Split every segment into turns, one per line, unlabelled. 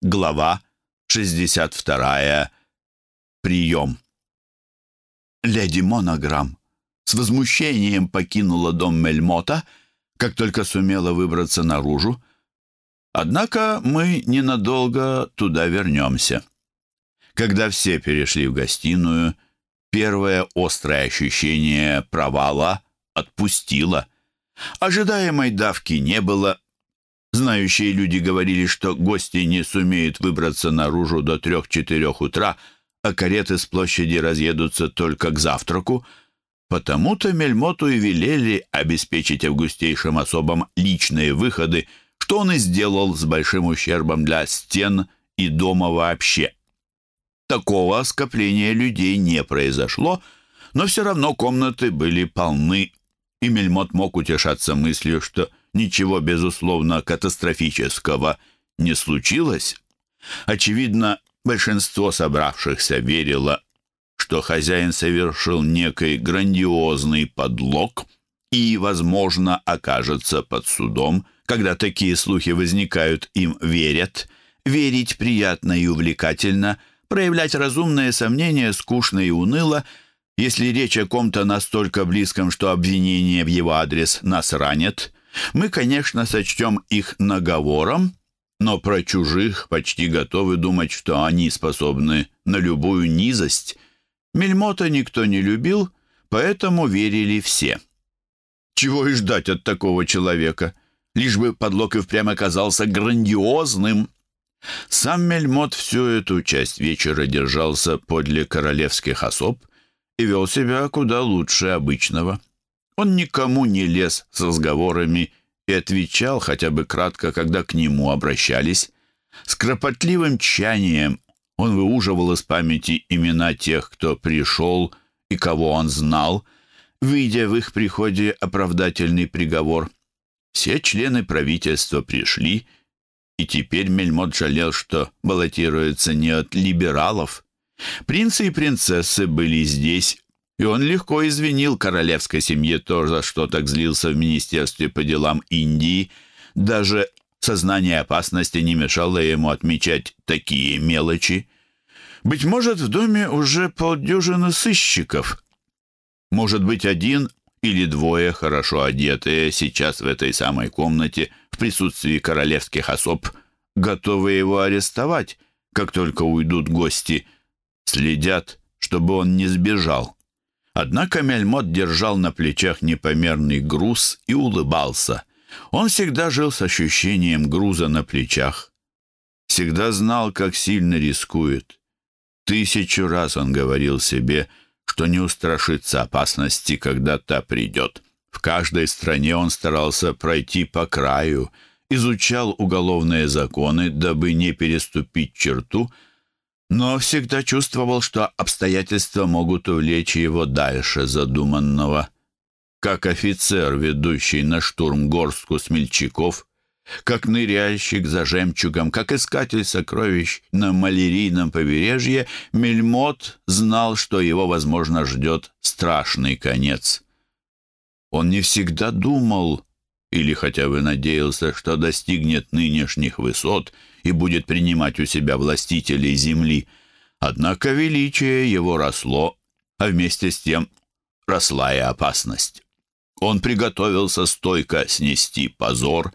Глава 62. Прием. Леди Монограмм с возмущением покинула дом Мельмота, как только сумела выбраться наружу. Однако мы ненадолго туда вернемся. Когда все перешли в гостиную, первое острое ощущение провала отпустило. Ожидаемой давки не было, Знающие люди говорили, что гости не сумеют выбраться наружу до трех-четырех утра, а кареты с площади разъедутся только к завтраку. Потому-то Мельмоту и велели обеспечить августейшим особам личные выходы, что он и сделал с большим ущербом для стен и дома вообще. Такого скопления людей не произошло, но все равно комнаты были полны, и Мельмот мог утешаться мыслью, что ничего, безусловно, катастрофического не случилось. Очевидно, большинство собравшихся верило, что хозяин совершил некий грандиозный подлог и, возможно, окажется под судом. Когда такие слухи возникают, им верят. Верить приятно и увлекательно, проявлять разумные сомнения скучно и уныло, если речь о ком-то настолько близком, что обвинение в его адрес нас ранит – мы, конечно, сочтем их наговором, но про чужих почти готовы думать, что они способны на любую низость. Мельмота никто не любил, поэтому верили все. Чего и ждать от такого человека? Лишь бы подлог и впрямь оказался грандиозным. Сам Мельмот всю эту часть вечера держался подле королевских особ и вел себя куда лучше обычного. Он никому не лез с разговорами и отвечал хотя бы кратко, когда к нему обращались. С кропотливым тщанием он выуживал из памяти имена тех, кто пришел и кого он знал, выйдя в их приходе оправдательный приговор. Все члены правительства пришли, и теперь Мельмот жалел, что баллотируется не от либералов. Принцы и принцессы были здесь, и он легко извинил королевской семье то, за что так злился в Министерстве по делам Индии. Даже сознание опасности не мешало ему отмечать такие мелочи. Быть может, в доме уже полдюжины сыщиков. Может быть, один или двое хорошо одетые сейчас в этой самой комнате в присутствии королевских особ, готовы его арестовать, как только уйдут гости, следят, чтобы он не сбежал. Однако Мельмот держал на плечах непомерный груз и улыбался. Он всегда жил с ощущением груза на плечах. Всегда знал, как сильно рискует. Тысячу раз он говорил себе, что не устрашится опасности, когда та придет. В каждой стране он старался пройти по краю, изучал уголовные законы, дабы не переступить черту — но всегда чувствовал, что обстоятельства могут увлечь его дальше задуманного. Как офицер, ведущий на штурм горстку смельчаков, как ныряльщик за жемчугом, как искатель сокровищ на малярийном побережье, Мельмот знал, что его, возможно, ждет страшный конец. Он не всегда думал или хотя бы надеялся, что достигнет нынешних высот — и будет принимать у себя властителей земли. Однако величие его росло, а вместе с тем росла и опасность. Он приготовился стойко снести позор,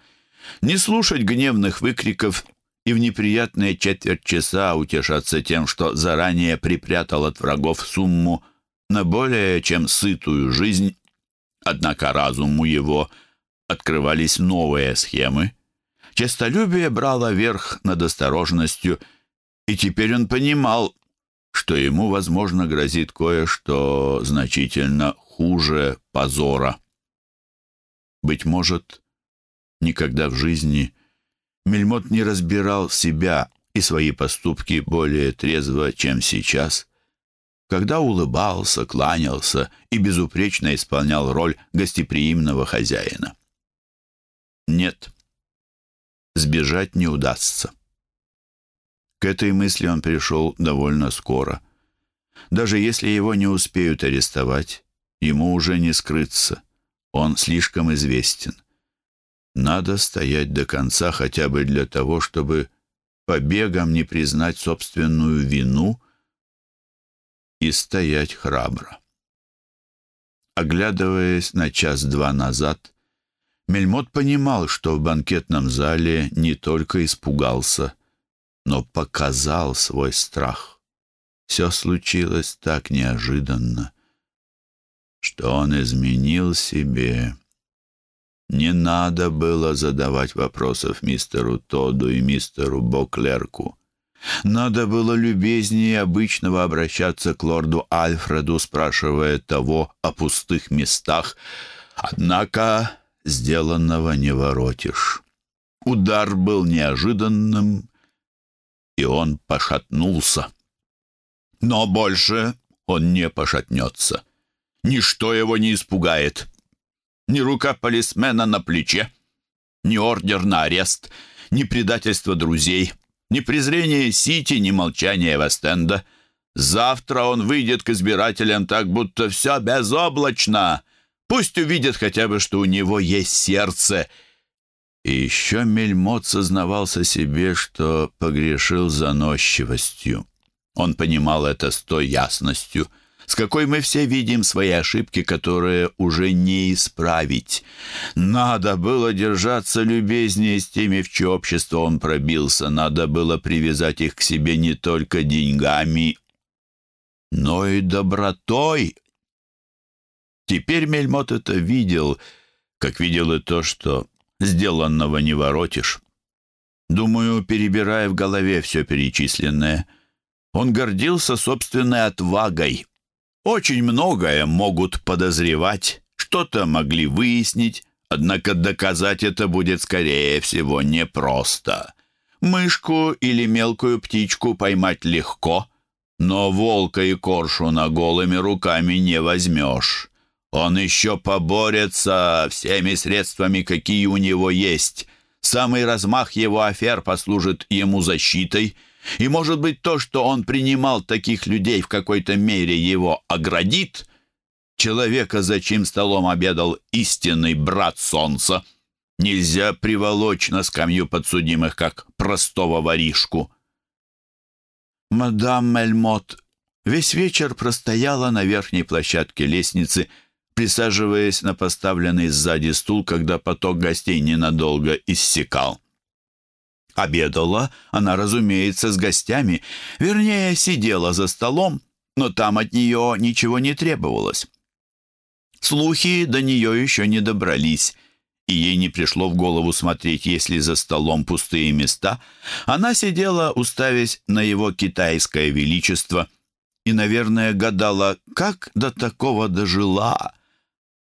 не слушать гневных выкриков и в неприятные четверть часа утешаться тем, что заранее припрятал от врагов сумму на более чем сытую жизнь. Однако разуму его открывались новые схемы, Честолюбие брало верх над осторожностью, и теперь он понимал, что ему, возможно, грозит кое-что значительно хуже позора. Быть может, никогда в жизни Мельмот не разбирал себя и свои поступки более трезво, чем сейчас, когда улыбался, кланялся и безупречно исполнял роль гостеприимного хозяина. Нет, сбежать не удастся. К этой мысли он пришел довольно скоро. Даже если его не успеют арестовать, ему уже не скрыться. Он слишком известен. Надо стоять до конца хотя бы для того, чтобы побегом не признать собственную вину и стоять храбро. Оглядываясь на час-два назад, Мельмот понимал, что в банкетном зале не только испугался, но показал свой страх. Все случилось так неожиданно, что он изменил себе. Не надо было задавать вопросов мистеру Тоду и мистеру Боклерку. Надо было любезнее обычного обращаться к лорду Альфреду, спрашивая того о пустых местах. Однако сделанного не воротишь. Удар был неожиданным, и он пошатнулся. Но больше он не пошатнется. Ничто его не испугает. Ни рука полисмена на плече, ни ордер на арест, ни предательство друзей — ни презрение Сити, ни молчание Вестенда. Завтра он выйдет к избирателям так, будто все безоблачно. Пусть увидят хотя бы, что у него есть сердце. И еще Мельмот сознавался себе, что погрешил заносчивостью. Он понимал это с той ясностью — с какой мы все видим свои ошибки, которые уже не исправить. Надо было держаться любезнее с теми, в чье общество он пробился. Надо было привязать их к себе не только деньгами, но и добротой. Теперь Мельмот это видел, как видел и то, что сделанного не воротишь. Думаю, перебирая в голове все перечисленное, он гордился собственной отвагой — очень многое могут подозревать, что-то могли выяснить, однако доказать это будет, скорее всего, непросто. Мышку или мелкую птичку поймать легко, но волка и коршуна голыми руками не возьмешь. Он еще поборется всеми средствами, какие у него есть. Самый размах его афер послужит ему защитой — и, может быть, то, что он принимал таких людей в какой-то мере его оградит, человека, за чьим столом обедал истинный брат солнца, нельзя приволочь на скамью подсудимых, как простого воришку. Мадам Мельмот весь вечер простояла на верхней площадке лестницы, присаживаясь на поставленный сзади стул, когда поток гостей ненадолго иссякал. Обедала она, разумеется, с гостями, вернее, сидела за столом, но там от нее ничего не требовалось. Слухи до нее еще не добрались, и ей не пришло в голову смотреть, если за столом пустые места. Она сидела, уставясь на его китайское величество, и, наверное, гадала, как до такого дожила.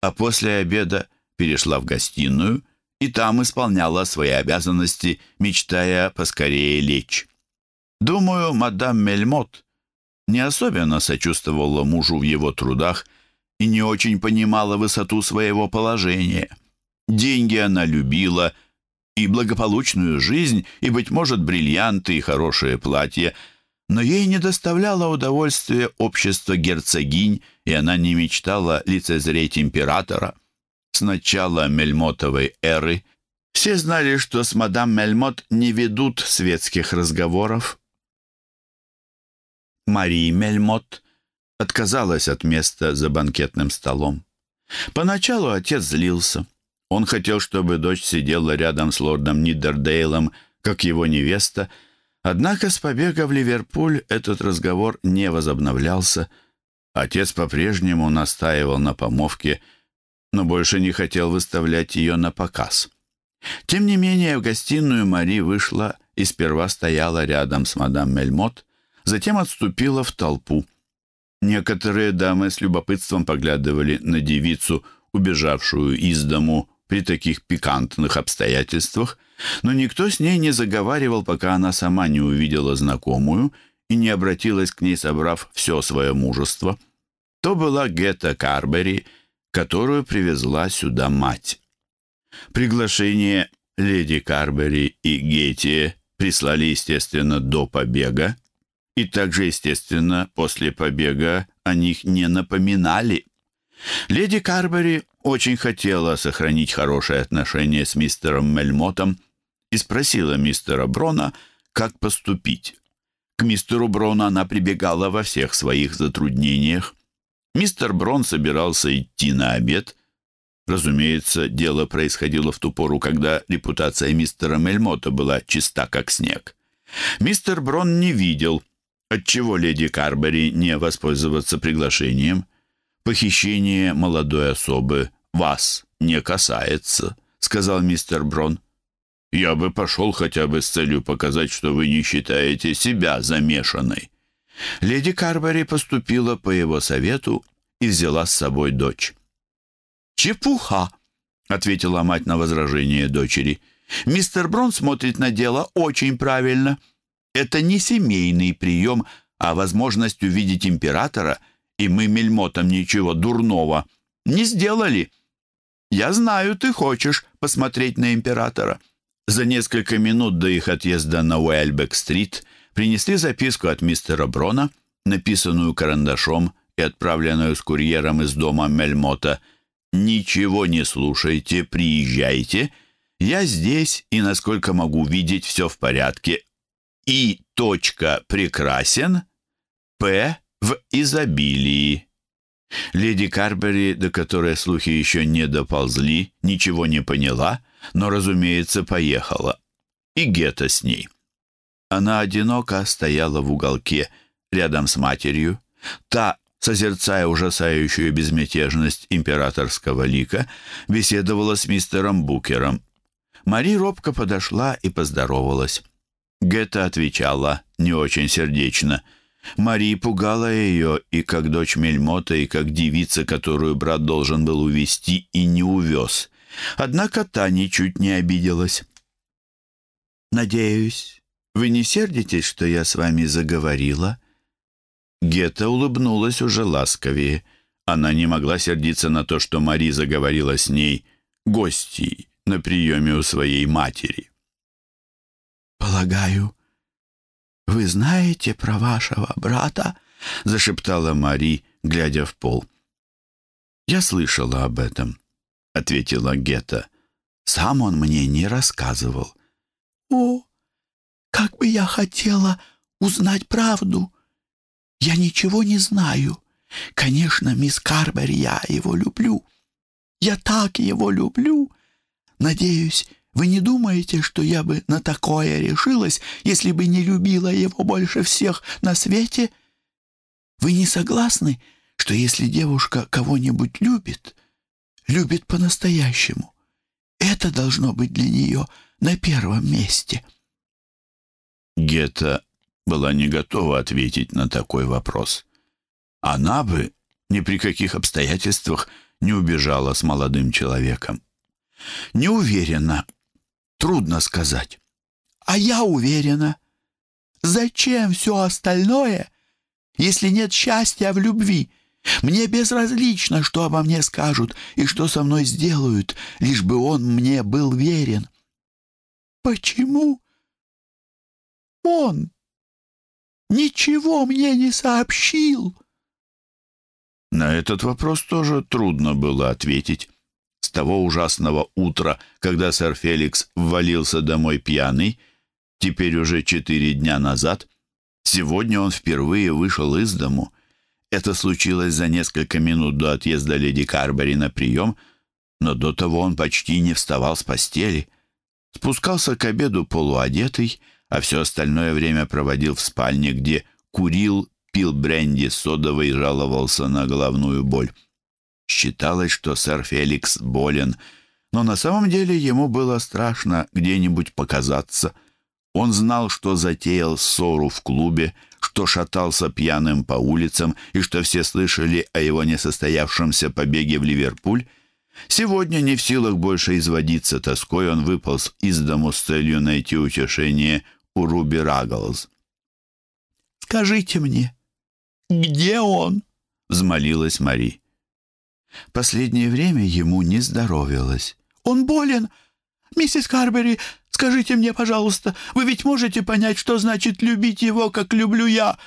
А после обеда перешла в гостиную — и там исполняла свои обязанности, мечтая поскорее лечь. Думаю, мадам Мельмот не особенно сочувствовала мужу в его трудах и не очень понимала высоту своего положения. Деньги она любила, и благополучную жизнь, и, быть может, бриллианты и хорошее платье, но ей не доставляло удовольствия общество герцогинь, и она не мечтала лицезреть императора. С начала Мельмотовой эры все знали, что с мадам Мельмот не ведут светских разговоров. Мари Мельмот отказалась от места за банкетным столом. Поначалу отец злился. Он хотел, чтобы дочь сидела рядом с лордом Нидердейлом, как его невеста, однако с побега в Ливерпуль этот разговор не возобновлялся. Отец по-прежнему настаивал на помовке – но больше не хотел выставлять ее на показ. Тем не менее, в гостиную Мари вышла и сперва стояла рядом с мадам Мельмот, затем отступила в толпу. Некоторые дамы с любопытством поглядывали на девицу, убежавшую из дому при таких пикантных обстоятельствах, но никто с ней не заговаривал, пока она сама не увидела знакомую и не обратилась к ней, собрав все свое мужество. То была Гетта Карбери — которую привезла сюда мать. Приглашение леди Карбери и Гетти прислали, естественно, до побега, и также, естественно, после побега о них не напоминали. Леди Карбери очень хотела сохранить хорошие отношения с мистером Мельмотом и спросила мистера Брона, как поступить. К мистеру Брону она прибегала во всех своих затруднениях. Мистер Брон собирался идти на обед. Разумеется, дело происходило в ту пору, когда репутация мистера Мельмота была чиста, как снег. Мистер Брон не видел, отчего леди Карбери не воспользоваться приглашением. Похищение молодой особы вас не касается, сказал мистер Брон. Я бы пошел хотя бы с целью показать, что вы не считаете себя замешанной. Леди Карбери поступила по его совету и взяла с собой дочь. «Чепуха!» — ответила мать на возражение дочери. «Мистер Брон смотрит на дело очень правильно. Это не семейный прием, а возможность увидеть императора, и мы мельмотом ничего дурного не сделали. Я знаю, ты хочешь посмотреть на императора». За несколько минут до их отъезда на Уэльбек-стрит принесли записку от мистера Брона, написанную карандашом и отправленную с курьером из дома Мельмота. «Ничего не слушайте, приезжайте. Я здесь, и, насколько могу видеть, все в порядке. И. Точка прекрасен. П. в изобилии». Леди Карбери, до которой слухи еще не доползли, ничего не поняла, но, разумеется, поехала. И Гета с ней. Она одиноко стояла в уголке рядом с матерью. Та, созерцая ужасающую безмятежность императорского лика, беседовала с мистером Букером. Мари робко подошла и поздоровалась. Гетта отвечала не очень сердечно — Мари пугала ее и как дочь Мельмота, и как девица, которую брат должен был увести и не увез. Однако та ничуть не обиделась. «Надеюсь, вы не сердитесь, что я с вами заговорила?» Гетта улыбнулась уже ласковее. Она не могла сердиться на то, что Мари заговорила с ней гостьей на приеме у своей матери.
«Полагаю, «Вы знаете про вашего брата?» — зашептала Мари, глядя в пол.
«Я слышала об этом», — ответила Гетта.
«Сам он мне не рассказывал». «О, как бы я хотела узнать правду! Я ничего не знаю. Конечно, мисс Карбер, я его люблю. Я так его люблю. Надеюсь, вы не думаете, что я бы на такое решилась, если бы не любила его больше всех на свете? Вы не согласны, что если девушка кого-нибудь любит, любит по-настоящему, это должно быть для нее на первом месте?»
Гетта была не готова ответить на такой вопрос. Она бы ни при каких обстоятельствах не убежала с молодым человеком. Не уверена, Трудно сказать.
А я уверена. Зачем все остальное, если нет счастья в любви? Мне безразлично, что обо мне скажут и что со мной сделают, лишь бы он мне был верен. Почему он ничего мне не сообщил?
На этот вопрос тоже трудно было ответить с того ужасного утра, когда сэр Феликс ввалился домой пьяный, теперь уже четыре дня назад, сегодня он впервые вышел из дому. Это случилось за несколько минут до отъезда леди Карбери на прием, но до того он почти не вставал с постели. Спускался к обеду полуодетый, а все остальное время проводил в спальне, где курил, пил бренди содовой и жаловался на головную боль. Считалось, что сэр Феликс болен, но на самом деле ему было страшно где-нибудь показаться. Он знал, что затеял ссору в клубе, что шатался пьяным по улицам и что все слышали о его несостоявшемся побеге в Ливерпуль. Сегодня не в силах больше изводиться тоской, он выполз из дому с целью найти утешение у Руби Рагглз.
«Скажите мне, где он?» — взмолилась Мари.
Последнее время ему не здоровилось.
«Он болен? Миссис Карбери, скажите мне, пожалуйста, вы ведь можете понять, что значит любить его, как люблю я?»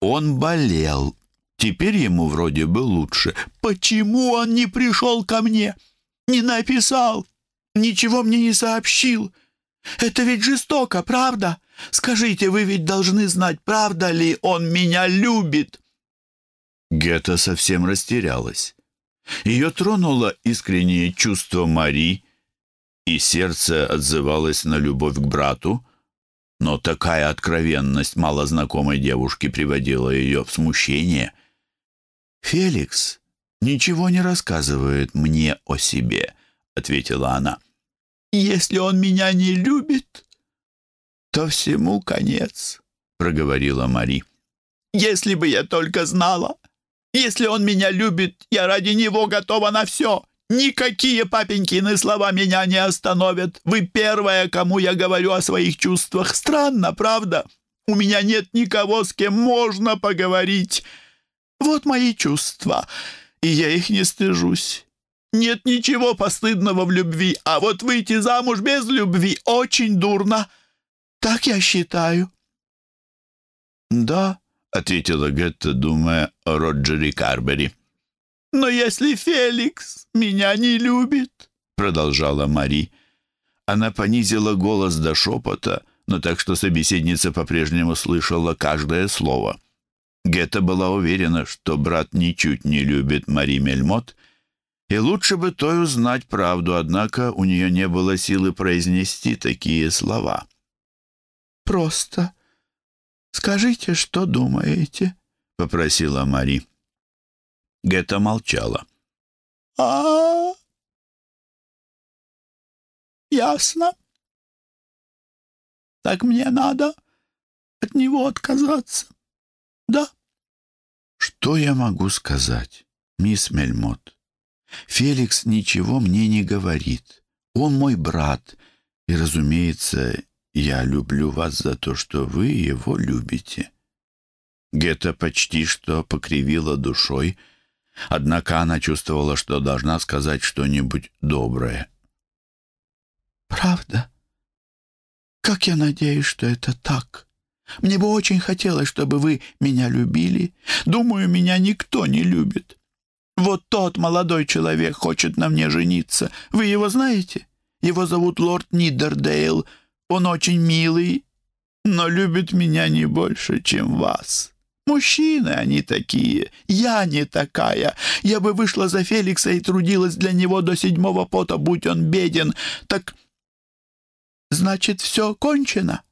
Он болел. Теперь ему вроде бы лучше.
«Почему он не пришел ко мне? Не написал? Ничего мне не сообщил? Это ведь жестоко, правда? Скажите, вы ведь должны знать, правда ли он меня любит?»
Гетта совсем растерялась. Ее тронуло искреннее чувство Мари, и сердце отзывалось на любовь к брату, но такая откровенность малознакомой девушки приводила ее в смущение.
«Феликс ничего не рассказывает мне о себе», — ответила она. «Если он меня не любит, то всему конец», — проговорила Мари. «Если бы я только знала! Если он меня любит, я ради него готова на все. Никакие папенькины слова меня не остановят. Вы первая, кому я говорю о своих чувствах. Странно, правда? У меня нет никого, с кем можно поговорить. Вот мои чувства, и я их не стыжусь. Нет ничего постыдного в любви, а вот выйти замуж без любви очень дурно. Так я считаю».
«Да», — ответила Гетта, думая о Роджере Карбери.
«Но если Феликс меня не любит», — продолжала Мари.
Она понизила голос до шепота, но так, что собеседница по-прежнему слышала каждое слово. Гетта была уверена, что брат ничуть не любит Мари Мельмот, и лучше бы той узнать правду, однако у нее не было силы произнести такие слова.
«Просто скажите, что думаете», — попросила Мари.
Гетта молчала.
а, Ясно. Так мне надо от него отказаться. Да.
Что я могу сказать, мисс Мельмот? Феликс ничего мне не говорит. Он мой брат, и, разумеется, я люблю вас за то, что вы его любите». Гетта почти что покривила душой, однако она чувствовала, что должна сказать что-нибудь доброе.
«Правда? Как я надеюсь, что это так. Мне бы очень хотелось, чтобы вы меня любили. Думаю, меня никто не любит. Вот тот молодой человек хочет на мне жениться. Вы его знаете? Его зовут лорд Нидердейл. Он очень милый, но любит меня не больше, чем вас. Мужчины они такие, я не такая. Я бы вышла за Феликса и трудилась для него до седьмого пота, будь он беден. Так, значит, все кончено?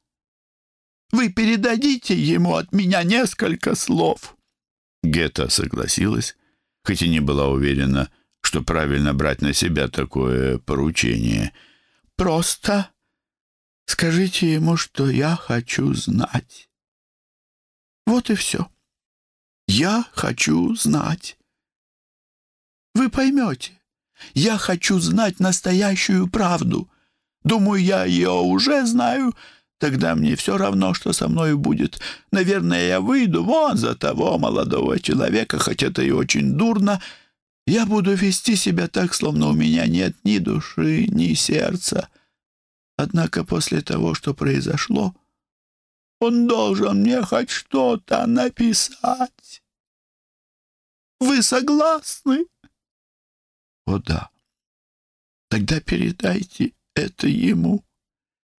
Вы передадите ему от меня несколько слов».
Гетта согласилась, хоть и не была уверена, что правильно брать на себя такое поручение.
«Просто Скажите ему, что я хочу знать. Вот и все. Я хочу знать. Вы поймете. Я хочу знать настоящую правду. Думаю, я ее уже знаю. Тогда мне все равно, что со мной будет. Наверное, я выйду вон за того молодого человека, хоть это и очень дурно. Я буду вести себя так, словно у меня нет ни души, ни сердца. Однако после того, что произошло, он должен мне хоть что-то написать. Вы согласны? О да. Тогда передайте это ему.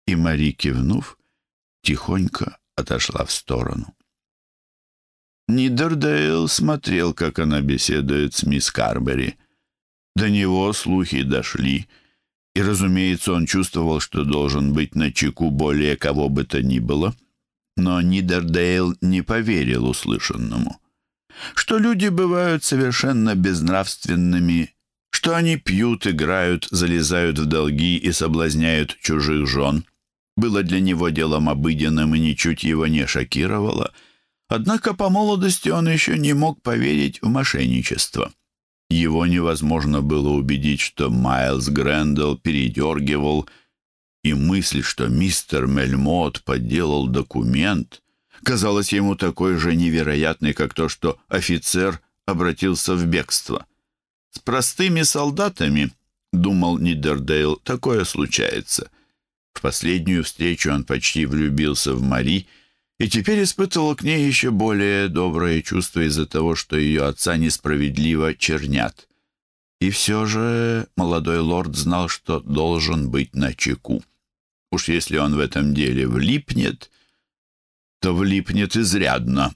И Мари, кивнув, тихонько отошла в сторону. Нидердейл смотрел, как она беседует с мисс Карбери. До него слухи дошли — и, разумеется, он чувствовал, что должен быть на чеку более кого бы то ни было. Но Нидердейл не поверил услышанному. Что люди бывают совершенно безнравственными, что они пьют, играют, залезают в долги и соблазняют чужих жен, было для него делом обыденным и ничуть его не шокировало. Однако по молодости он еще не мог поверить в мошенничество. Его невозможно было убедить, что Майлз Грэндалл передергивал, и мысль, что мистер Мельмот подделал документ, казалась ему такой же невероятной, как то, что офицер обратился в бегство. С простыми солдатами, думал Нидердейл, такое случается. В последнюю встречу он почти влюбился в Мари — и теперь испытывал к ней еще более доброе чувство из-за того, что ее отца несправедливо чернят. И все же молодой лорд знал, что должен быть на чеку. Уж если он в этом деле влипнет, то влипнет изрядно.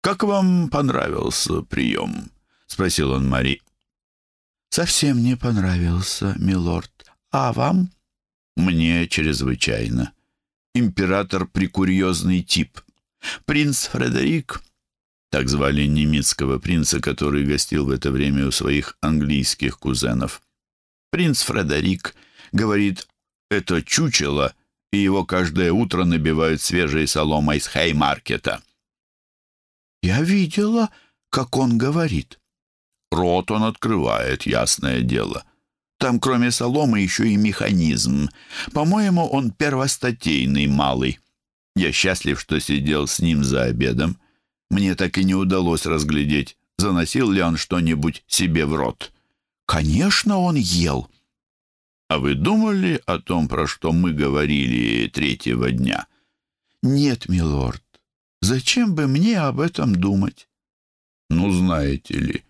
«Как вам понравился прием?» — спросил он Мари.
«Совсем не понравился, милорд. А вам?»
«Мне чрезвычайно. Император — прикурьезный тип. Принц Фредерик, так звали немецкого принца, который гостил в это время у своих английских кузенов. Принц Фредерик говорит, это чучело, и его каждое утро набивают свежей соломой с Хеймаркета.
«Я видела, как он говорит».
Рот он открывает, ясное дело. Там, кроме соломы, еще и механизм. По-моему, он первостатейный малый. Я счастлив, что сидел с ним за обедом. Мне так и не удалось разглядеть, заносил ли он что-нибудь себе в рот.
Конечно, он ел.
А вы думали о том, про что мы говорили третьего дня?
Нет, милорд. Зачем бы мне об этом думать?
Ну, знаете ли,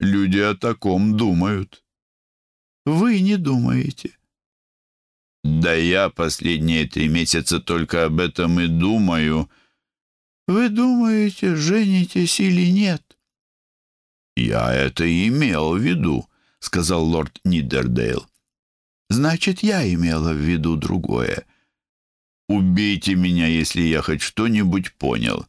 люди о таком думают.
Вы не думаете.
Да я последние три месяца только об этом и думаю.
Вы думаете, женитесь или нет?
Я это имел в виду, сказал лорд Нидердейл.
Значит, я имела в виду другое.
Убейте меня, если я хоть что-нибудь понял.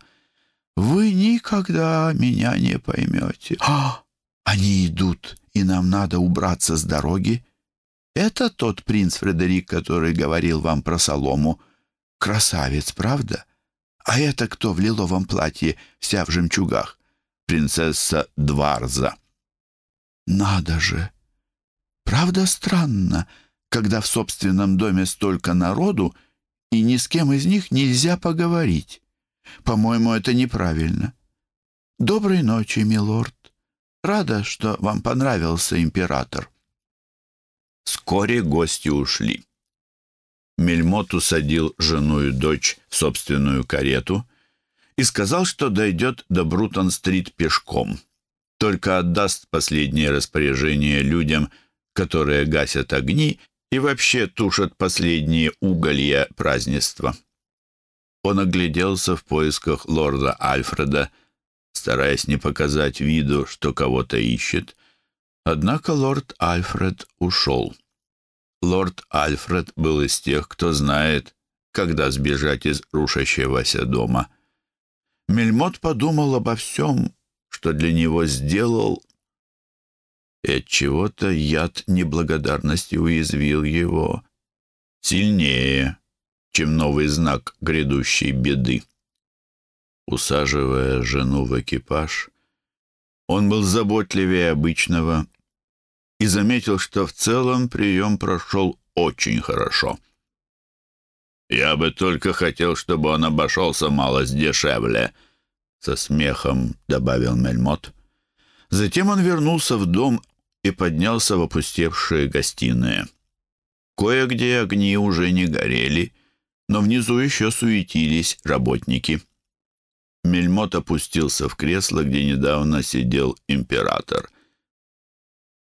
Вы никогда меня не поймете. А, они идут, и нам надо убраться с дороги. Это тот принц Фредерик, который говорил вам про солому. Красавец, правда? А это кто в лиловом платье, вся в жемчугах?
Принцесса Дварза.
Надо же! Правда странно, когда в собственном доме столько народу, и ни с кем из них нельзя поговорить. По-моему, это неправильно. Доброй ночи, милорд. Рада, что вам понравился император.
Вскоре гости ушли. Мельмот усадил жену и дочь в собственную карету и сказал, что дойдет до Брутон-стрит пешком, только отдаст последнее распоряжение людям, которые гасят огни и вообще тушат последние уголья празднества. Он огляделся в поисках лорда Альфреда, стараясь не показать виду, что кого-то ищет, Однако лорд Альфред ушел. Лорд Альфред был из тех, кто знает, когда сбежать из рушащегося дома. Мельмот подумал обо всем, что для него сделал, и от чего-то яд неблагодарности уязвил его сильнее, чем новый знак грядущей беды. Усаживая жену в экипаж, он был заботливее обычного и заметил, что в целом прием прошел очень хорошо. «Я бы только хотел, чтобы он обошелся малость дешевле», — со смехом добавил Мельмот. Затем он вернулся в дом и поднялся в опустевшие гостиные. Кое-где огни уже не горели, но внизу еще суетились работники. Мельмот опустился в кресло, где недавно сидел император —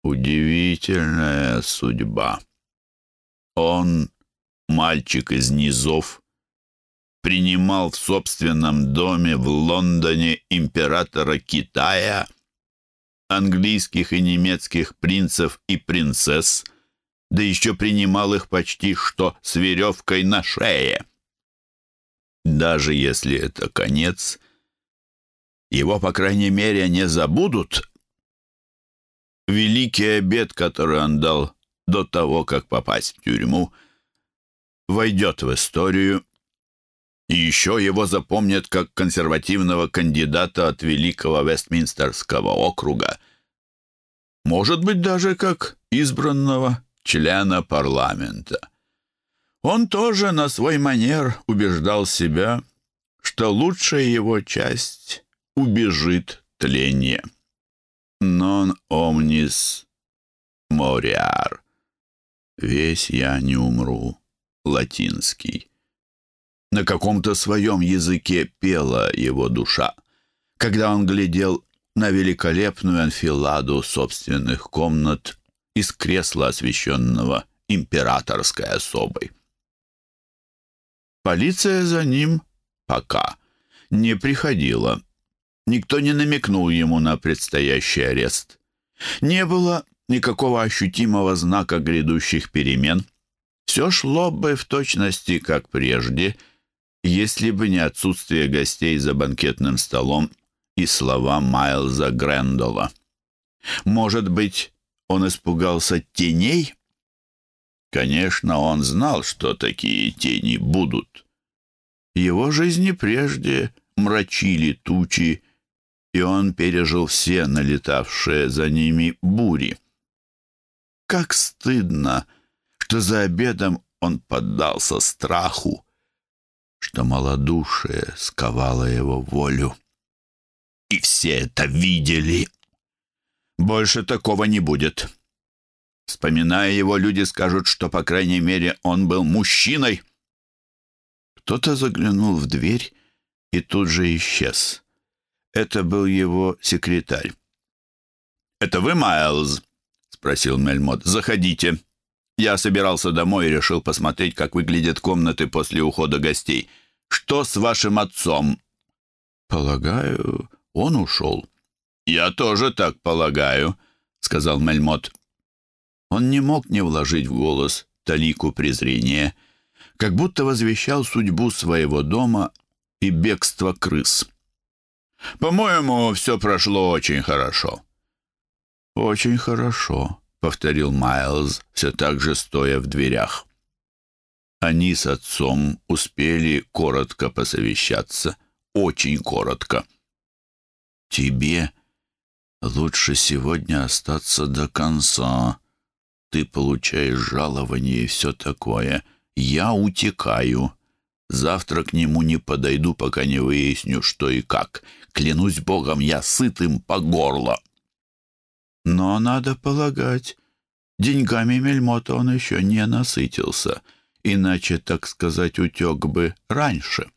Удивительная судьба. Он, мальчик из низов, принимал в собственном доме в Лондоне императора Китая, английских и немецких принцев и принцесс, да еще принимал их почти что с веревкой на шее. Даже если это конец, его, по крайней мере, не забудут, великий обед, который он дал до того, как попасть в тюрьму, войдет в историю, и еще его запомнят как консервативного кандидата от Великого Вестминстерского округа, может быть, даже как избранного члена парламента. Он тоже на свой манер убеждал себя, что лучшая его часть убежит тление. «Non omnis moriar» «Весь я не умру» латинский. На каком-то своем языке пела его душа, когда он глядел на великолепную анфиладу собственных комнат из кресла, освященного императорской особой. Полиция за ним пока не приходила. Никто не намекнул ему на предстоящий арест. Не было никакого ощутимого знака грядущих перемен. Все шло бы в точности, как прежде, если бы не отсутствие гостей за банкетным столом и слова Майлза Грэндола. Может быть, он испугался теней? Конечно, он знал, что такие тени будут. Его жизни прежде мрачили тучи, и он пережил все налетавшие за ними бури. Как стыдно, что за обедом он поддался страху, что малодушие сковало его волю. И все это видели. Больше такого не будет. Вспоминая его, люди скажут, что, по крайней мере, он был мужчиной. Кто-то заглянул в дверь и тут же исчез. Это был его секретарь. «Это вы, Майлз?» — спросил Мельмот. «Заходите. Я собирался домой и решил посмотреть, как выглядят комнаты после ухода гостей. Что с вашим отцом?» «Полагаю, он ушел». «Я тоже так полагаю», — сказал Мельмот. Он не мог не вложить в голос талику презрения, как будто возвещал судьбу своего дома и бегство крыс. «По-моему, все прошло очень хорошо». «Очень хорошо», — повторил Майлз, все так же стоя в дверях. Они с отцом успели коротко посовещаться, очень коротко. «Тебе лучше сегодня остаться до конца. Ты получаешь жалование и все такое. Я утекаю. Завтра к нему не подойду, пока не выясню, что и как. Клянусь богом, я сытым по горло». Но, надо полагать, деньгами Мельмота он еще не насытился, иначе, так сказать, утек бы раньше.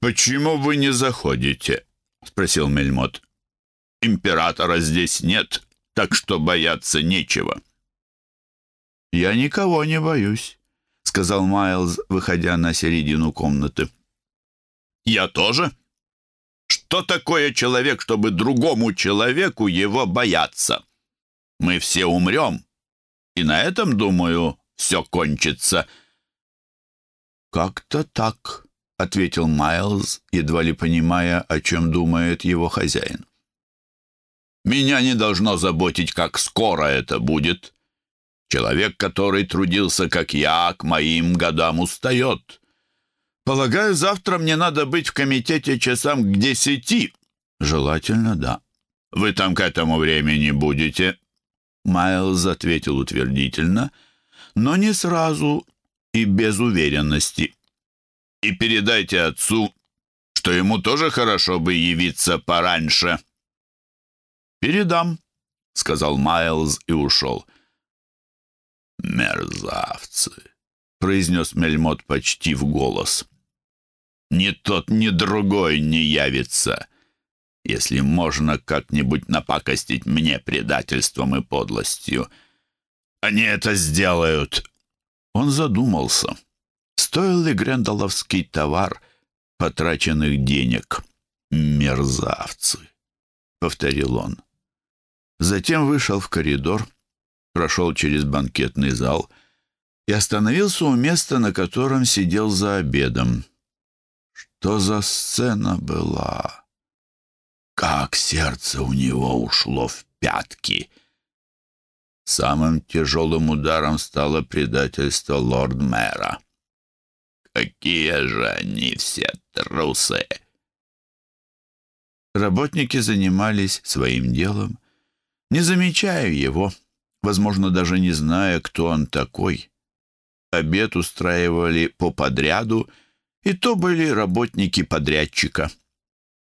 «Почему вы не заходите?» — спросил Мельмот. «Императора здесь нет, так что бояться нечего». «Я никого не боюсь», — сказал Майлз, выходя на середину комнаты. «Я тоже. Что такое человек, чтобы другому человеку его бояться? Мы все умрем, и на этом, думаю, все кончится». «Как-то так», — ответил Майлз, едва ли понимая, о чем думает его хозяин. «Меня не должно заботить, как скоро это будет. Человек, который трудился, как я, к моим годам устает. Полагаю, завтра мне надо быть в комитете часам к десяти». «Желательно, да». «Вы там к этому времени будете?» Майлз ответил утвердительно, но не сразу и без уверенности и передайте отцу, что ему тоже хорошо бы явиться пораньше». «Передам», — сказал Майлз и ушел. «Мерзавцы», — произнес Мельмот почти в голос. «Ни тот, ни другой не явится, если можно как-нибудь напакостить мне предательством и подлостью. Они это сделают». Он задумался. Стоил ли грендаловский товар потраченных денег? «Мерзавцы!» — повторил он. Затем вышел в коридор, прошел через банкетный зал и остановился у места, на котором сидел за обедом. Что за сцена была? Как сердце у него ушло в пятки! Самым тяжелым ударом стало предательство лорд-мэра. Какие же они все трусы!» Работники занимались своим делом, не замечая его, возможно, даже не зная, кто он такой. Обед устраивали по подряду, и то были работники подрядчика.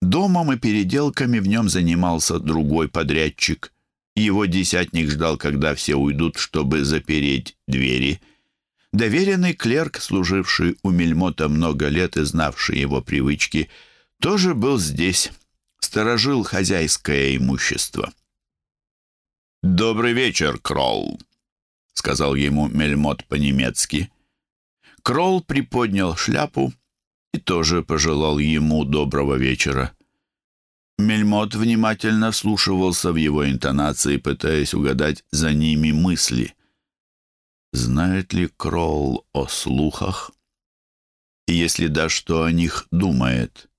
Домом и переделками в нем занимался другой подрядчик. Его десятник ждал, когда все уйдут, чтобы запереть двери — Доверенный клерк, служивший у Мельмота много лет и знавший его привычки, тоже был здесь, сторожил хозяйское имущество. «Добрый вечер, Кролл», — сказал ему Мельмот по-немецки. Кролл приподнял шляпу и тоже пожелал ему доброго вечера. Мельмот внимательно вслушивался в его интонации, пытаясь угадать за ними мысли. Знает ли Кролл о слухах? Если да, что о них думает?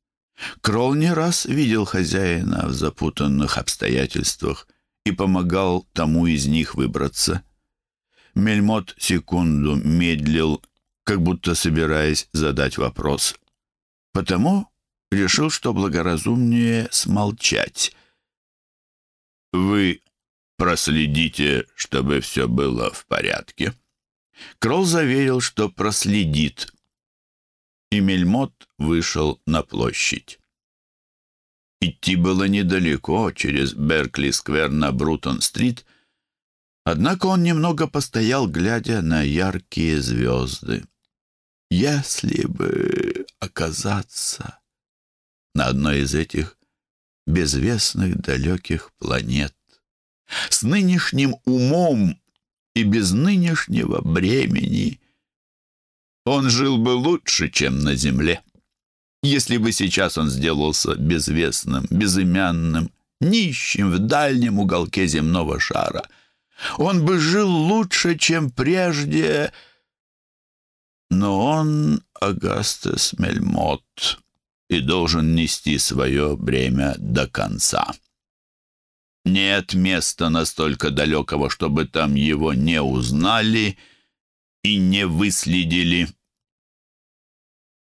Кролл не раз видел хозяина в запутанных обстоятельствах и помогал тому из них выбраться. Мельмот секунду медлил, как будто собираясь задать вопрос. Потому решил, что благоразумнее смолчать. «Вы проследите, чтобы все было в порядке». Кролл заверил, что проследит, и Мельмот вышел на площадь. Идти было недалеко, через Беркли-сквер на Брутон-стрит, однако он немного постоял, глядя на яркие звезды. Если бы оказаться на одной из этих безвестных далеких планет, с нынешним умом и без нынешнего бремени, он жил бы лучше, чем на земле. Если бы сейчас он сделался безвестным, безымянным, нищим в дальнем уголке земного шара, он бы жил лучше, чем прежде. Но он Агастес Мельмот и должен нести свое бремя до конца. Нет места настолько далекого, чтобы там его не узнали и не выследили.